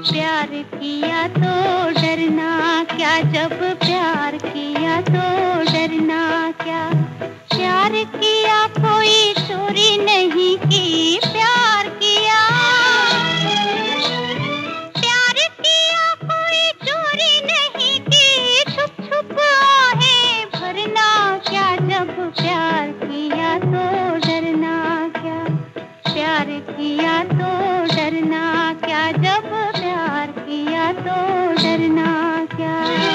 प्यार किया तो डरना क्या? जब प्यार किया तो डरना क्या? प्यार किया, कोई चोरी नहीं की। प्यार किया। प्यार किया, कोई चोरी नहीं की। छुप छुप आहे भरना क्या? जब प्यार किया तो डरना क्या? प्यार किया तो डरना क्या जब प्यार किया तो डरना क्या?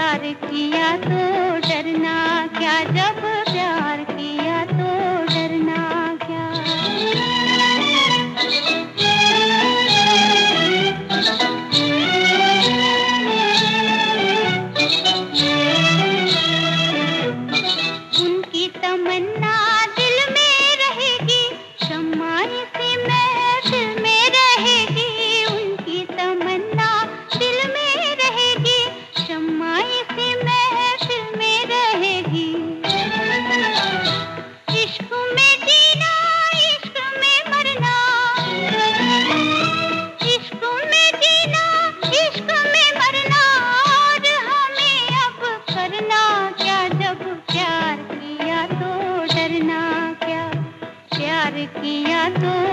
प्यार किया तो डरना क्या जब किया तो?